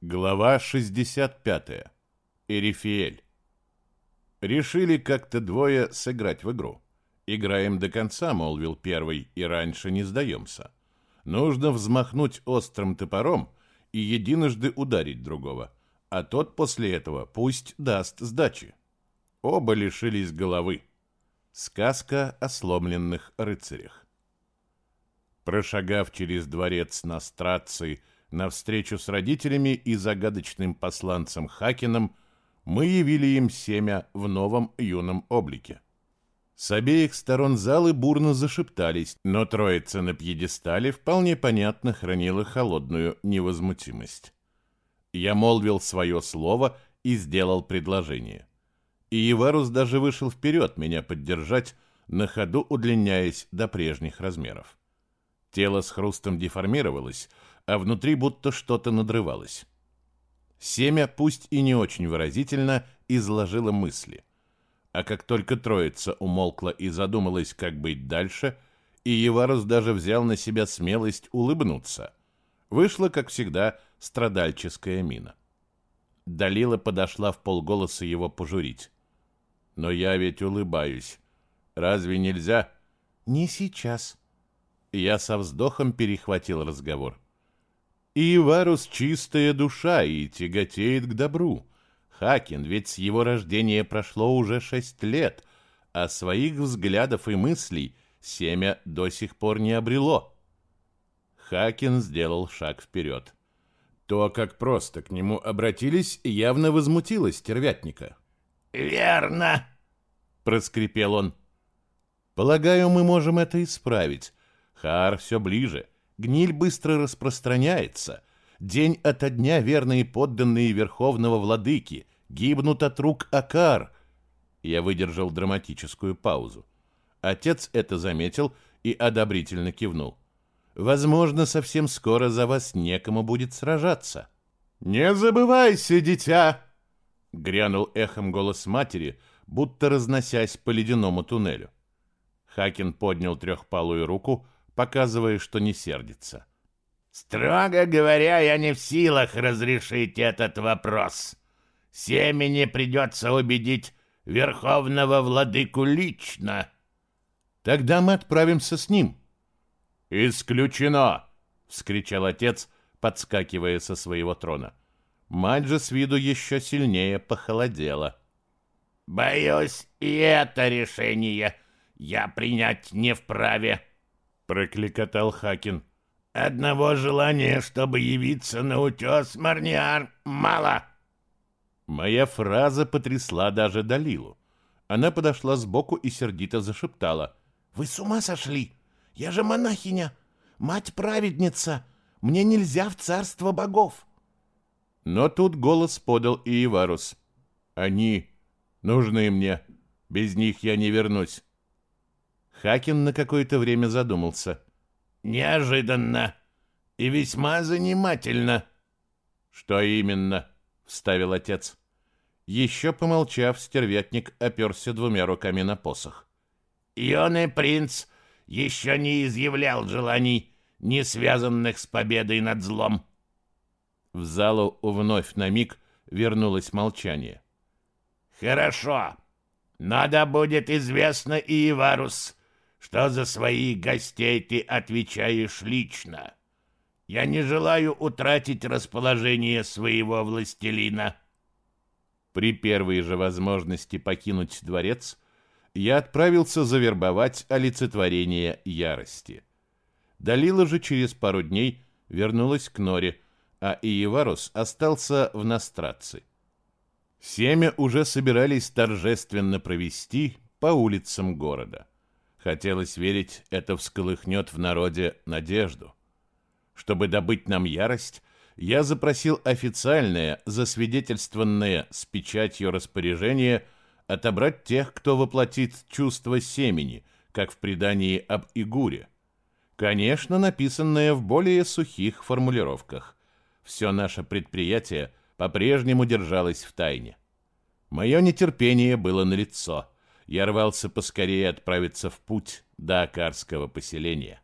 Глава 65. Эрифиэль. Решили как-то двое сыграть в игру. Играем до конца, молвил первый, и раньше не сдаемся. Нужно взмахнуть острым топором и единожды ударить другого, а тот после этого пусть даст сдачи. Оба лишились головы. Сказка о сломленных рыцарях. Прошагав через дворец Настрации, на встречу с родителями и загадочным посланцем Хакином мы явили им семя в новом юном облике. С обеих сторон залы бурно зашептались, но троица на пьедестале вполне понятно хранила холодную невозмутимость. Я молвил свое слово и сделал предложение. И Еварус даже вышел вперед меня поддержать, на ходу удлиняясь до прежних размеров. Тело с хрустом деформировалось, а внутри будто что-то надрывалось. Семя, пусть и не очень выразительно, изложило мысли. А как только троица умолкла и задумалась, как быть дальше, и Еварус даже взял на себя смелость улыбнуться, вышла, как всегда, страдальческая мина. Далила подошла в полголоса его пожурить. «Но я ведь улыбаюсь. Разве нельзя?» «Не сейчас». Я со вздохом перехватил разговор. И Иварус чистая душа и тяготеет к добру. Хакин, ведь с его рождения прошло уже шесть лет, а своих взглядов и мыслей семя до сих пор не обрело. Хакин сделал шаг вперед. То, как просто к нему обратились, явно возмутило стервятника. «Верно!» — проскрипел он. «Полагаю, мы можем это исправить. Хар все ближе. Гниль быстро распространяется. День ото дня верные подданные Верховного Владыки гибнут от рук Акар. Я выдержал драматическую паузу. Отец это заметил и одобрительно кивнул. Возможно, совсем скоро за вас некому будет сражаться. Не забывайся, дитя, грянул эхом голос матери, будто разносясь по ледяному туннелю. Хакин поднял трехпалую руку, показывая, что не сердится. «Строго говоря, я не в силах разрешить этот вопрос. Семени придется убедить Верховного Владыку лично». «Тогда мы отправимся с ним». «Исключено!» — вскричал отец, подскакивая со своего трона. Мать же с виду еще сильнее похолодела. «Боюсь, и это решение я принять не вправе», прокликотал Хакин. Одного желания, чтобы явиться на утес, Марниар, мало. Моя фраза потрясла даже Далилу. Она подошла сбоку и сердито зашептала. «Вы с ума сошли? Я же монахиня, мать-праведница. Мне нельзя в царство богов». Но тут голос подал и Иварус. «Они нужны мне. Без них я не вернусь. Хакин на какое-то время задумался. «Неожиданно и весьма занимательно». «Что именно?» — вставил отец. Еще помолчав, стервятник оперся двумя руками на посох. «Юный принц еще не изъявлял желаний, не связанных с победой над злом». В залу вновь на миг вернулось молчание. «Хорошо. Надо будет известно и Иварус что за своих гостей ты отвечаешь лично. Я не желаю утратить расположение своего властелина. При первой же возможности покинуть дворец я отправился завербовать олицетворение ярости. Далила же через пару дней вернулась к Норе, а Иеварус остался в Настрации. Семя уже собирались торжественно провести по улицам города. Хотелось верить, это всколыхнет в народе надежду. Чтобы добыть нам ярость, я запросил официальное, засвидетельствованное с печатью распоряжение отобрать тех, кто воплотит чувство семени, как в предании об Игуре. Конечно, написанное в более сухих формулировках. Все наше предприятие по-прежнему держалось в тайне. Мое нетерпение было налицо. Я рвался поскорее отправиться в путь до Акарского поселения.